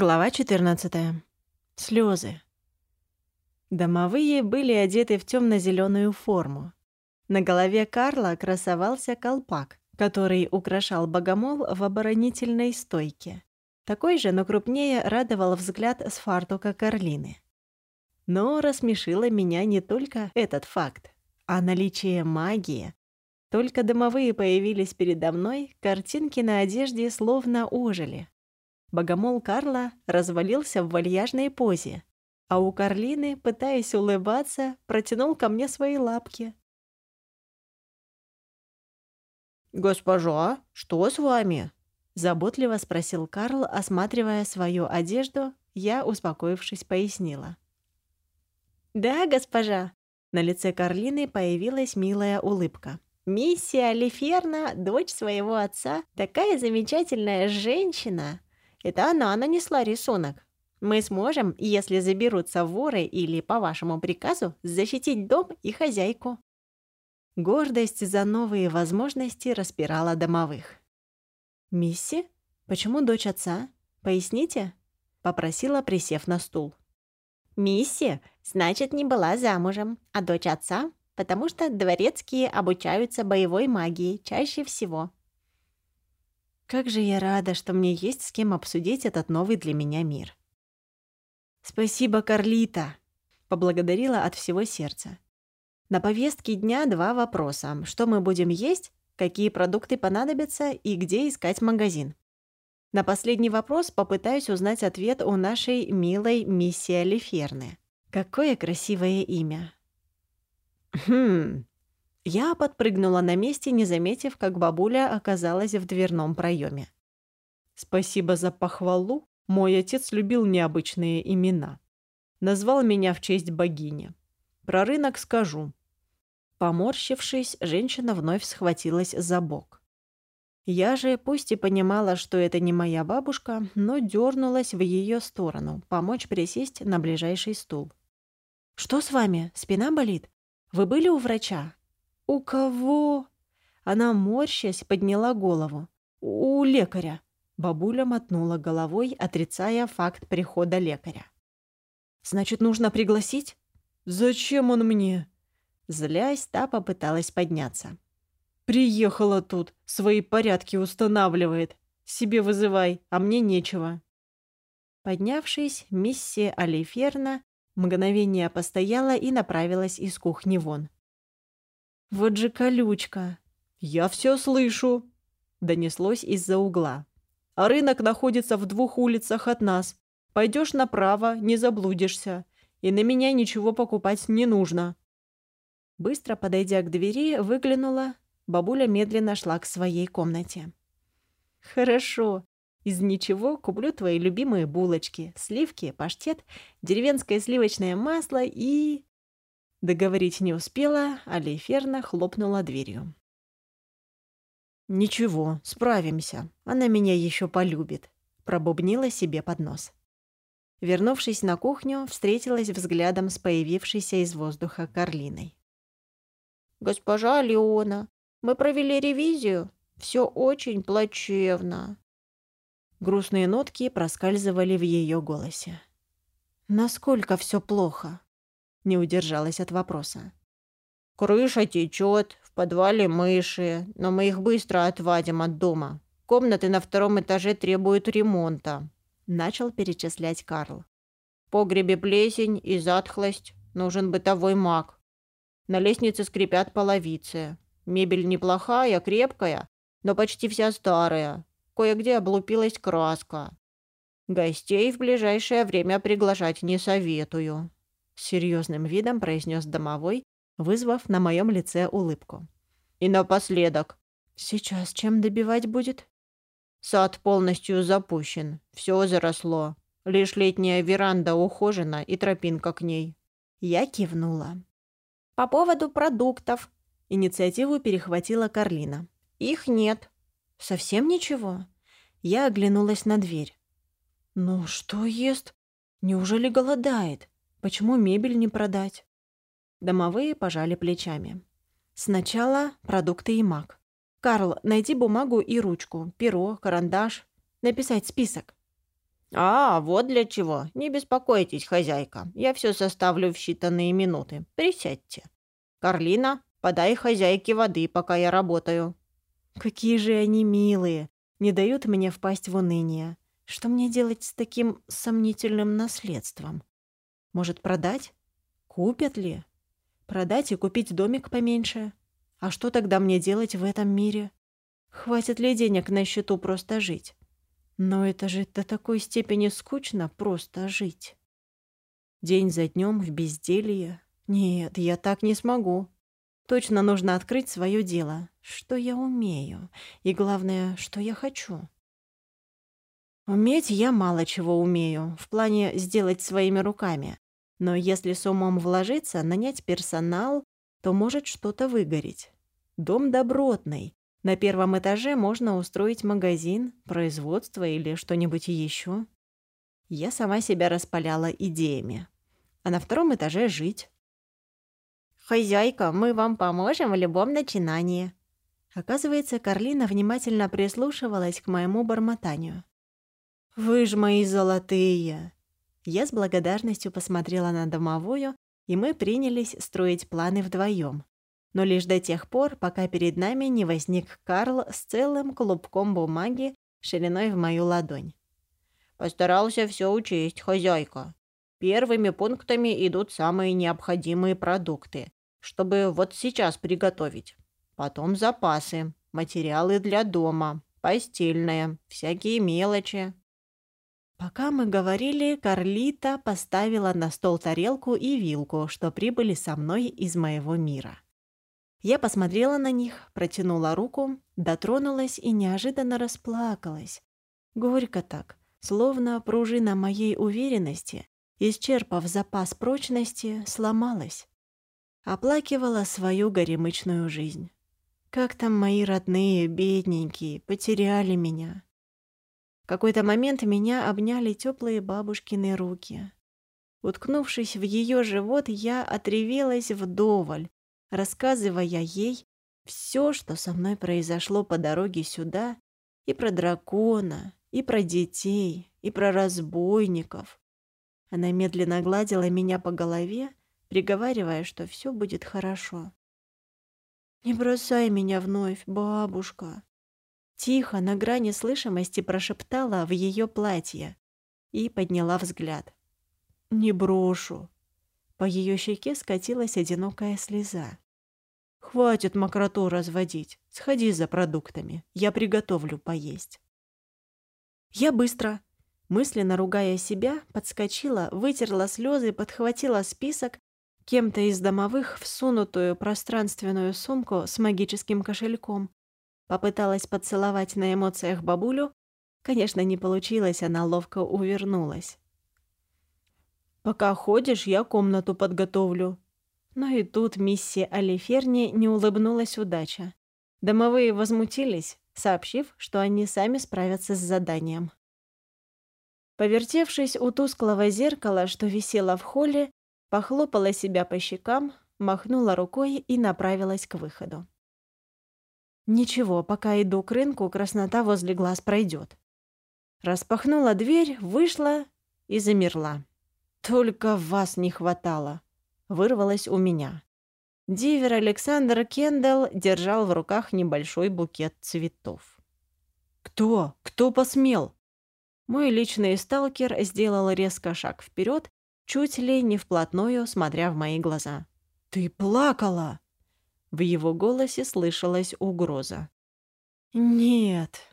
Глава 14. Слезы. Домовые были одеты в темно-зеленую форму. На голове Карла красовался колпак, который украшал богомол в оборонительной стойке. Такой же, но крупнее, радовал взгляд с фартука Карлины. Но рассмешило меня не только этот факт, а наличие магии. Только домовые появились передо мной, картинки на одежде словно ожили. Богомол Карла развалился в вальяжной позе, а у Карлины, пытаясь улыбаться, протянул ко мне свои лапки. «Госпожа, что с вами?» — заботливо спросил Карл, осматривая свою одежду. Я, успокоившись, пояснила. «Да, госпожа». На лице Карлины появилась милая улыбка. «Миссия Лиферна, дочь своего отца, такая замечательная женщина!» Это она нанесла рисунок. Мы сможем, если заберутся воры или по вашему приказу, защитить дом и хозяйку». Гордость за новые возможности распирала домовых. «Мисси? Почему дочь отца? Поясните?» — попросила, присев на стул. «Мисси, значит, не была замужем, а дочь отца, потому что дворецкие обучаются боевой магии чаще всего», как же я рада, что мне есть с кем обсудить этот новый для меня мир. «Спасибо, Карлита!» — поблагодарила от всего сердца. На повестке дня два вопроса. Что мы будем есть, какие продукты понадобятся и где искать магазин. На последний вопрос попытаюсь узнать ответ у нашей милой миссии Алиферны. Какое красивое имя. Хм, я подпрыгнула на месте, не заметив, как бабуля оказалась в дверном проеме. «Спасибо за похвалу. Мой отец любил необычные имена. Назвал меня в честь богини. Про рынок скажу». Поморщившись, женщина вновь схватилась за бок. Я же, пусть и понимала, что это не моя бабушка, но дернулась в ее сторону, помочь присесть на ближайший стул. «Что с вами? Спина болит? Вы были у врача?» «У кого?» Она, морщась, подняла голову. «У лекаря». Бабуля мотнула головой, отрицая факт прихода лекаря. «Значит, нужно пригласить?» «Зачем он мне?» Злясь, та попыталась подняться. «Приехала тут, свои порядки устанавливает. Себе вызывай, а мне нечего». Поднявшись, миссия Алиферна мгновение постояла и направилась из кухни вон. Вот же колючка. Я все слышу, донеслось из-за угла. А рынок находится в двух улицах от нас. Пойдешь направо, не заблудишься. И на меня ничего покупать не нужно. Быстро подойдя к двери, выглянула. Бабуля медленно шла к своей комнате. «Хорошо. Из ничего куплю твои любимые булочки, сливки, паштет, деревенское сливочное масло и...» Договорить не успела, а Лейферна хлопнула дверью. «Ничего, справимся. Она меня еще полюбит», — пробубнила себе под нос. Вернувшись на кухню, встретилась взглядом с появившейся из воздуха Карлиной. «Госпожа Леона, мы провели ревизию. Все очень плачевно». Грустные нотки проскальзывали в ее голосе. «Насколько все плохо?» Не удержалась от вопроса. «Крыша течет, в подвале мыши, но мы их быстро отвадим от дома. Комнаты на втором этаже требуют ремонта», — начал перечислять Карл. «В погребе плесень и затхлость. Нужен бытовой маг. На лестнице скрипят половицы. Мебель неплохая, крепкая, но почти вся старая. Кое-где облупилась краска. Гостей в ближайшее время приглашать не советую с серьезным видом произнес домовой, вызвав на моем лице улыбку. «И напоследок». «Сейчас чем добивать будет?» «Сад полностью запущен, все заросло. Лишь летняя веранда ухожена и тропинка к ней». Я кивнула. «По поводу продуктов». Инициативу перехватила Карлина. «Их нет». «Совсем ничего?» Я оглянулась на дверь. «Ну, что ест? Неужели голодает?» Почему мебель не продать? Домовые пожали плечами. Сначала продукты и маг. Карл, найди бумагу и ручку, перо, карандаш. Написать список. «А, вот для чего. Не беспокойтесь, хозяйка. Я все составлю в считанные минуты. Присядьте. Карлина, подай хозяйке воды, пока я работаю». Какие же они милые. Не дают мне впасть в уныние. Что мне делать с таким сомнительным наследством? Может, продать? Купят ли? Продать и купить домик поменьше? А что тогда мне делать в этом мире? Хватит ли денег на счету просто жить? Но это же до такой степени скучно просто жить. День за днем в безделье. Нет, я так не смогу. Точно нужно открыть свое дело. Что я умею? И главное, что я хочу? Уметь я мало чего умею, в плане сделать своими руками. Но если с умом вложиться, нанять персонал, то может что-то выгореть. Дом добротный. На первом этаже можно устроить магазин, производство или что-нибудь еще. Я сама себя распаляла идеями. А на втором этаже жить. «Хозяйка, мы вам поможем в любом начинании». Оказывается, Карлина внимательно прислушивалась к моему бормотанию. «Вы ж мои золотые!» Я с благодарностью посмотрела на домовую, и мы принялись строить планы вдвоем. Но лишь до тех пор, пока перед нами не возник Карл с целым клубком бумаги шириной в мою ладонь. «Постарался все учесть, хозяйка. Первыми пунктами идут самые необходимые продукты, чтобы вот сейчас приготовить. Потом запасы, материалы для дома, постельное, всякие мелочи, Пока мы говорили, Карлита поставила на стол тарелку и вилку, что прибыли со мной из моего мира. Я посмотрела на них, протянула руку, дотронулась и неожиданно расплакалась. Горько так, словно пружина моей уверенности, исчерпав запас прочности, сломалась. Оплакивала свою горемычную жизнь. Как там мои родные, бедненькие, потеряли меня какой-то момент меня обняли теплые бабушкины руки. Уткнувшись в ее живот, я отревелась вдоволь, рассказывая ей все, что со мной произошло по дороге сюда, и про дракона, и про детей, и про разбойников. Она медленно гладила меня по голове, приговаривая, что все будет хорошо. «Не бросай меня вновь, бабушка», Тихо, на грани слышимости прошептала в ее платье и подняла взгляд. «Не брошу». По ее щеке скатилась одинокая слеза. «Хватит мокроту разводить. Сходи за продуктами. Я приготовлю поесть». Я быстро, мысленно ругая себя, подскочила, вытерла слезы, подхватила список, кем-то из домовых всунутую пространственную сумку с магическим кошельком Попыталась поцеловать на эмоциях бабулю. Конечно, не получилось, она ловко увернулась. «Пока ходишь, я комнату подготовлю». Но и тут миссия Алиферни не улыбнулась удача. Домовые возмутились, сообщив, что они сами справятся с заданием. Повертевшись у тусклого зеркала, что висело в холле, похлопала себя по щекам, махнула рукой и направилась к выходу. Ничего, пока иду к рынку, краснота возле глаз пройдет. Распахнула дверь, вышла и замерла. Только вас не хватало. Вырвалось у меня. Дивер Александр Кендалл держал в руках небольшой букет цветов. «Кто? Кто посмел?» Мой личный сталкер сделал резко шаг вперед, чуть ли не вплотную, смотря в мои глаза. «Ты плакала!» В его голосе слышалась угроза. «Нет»,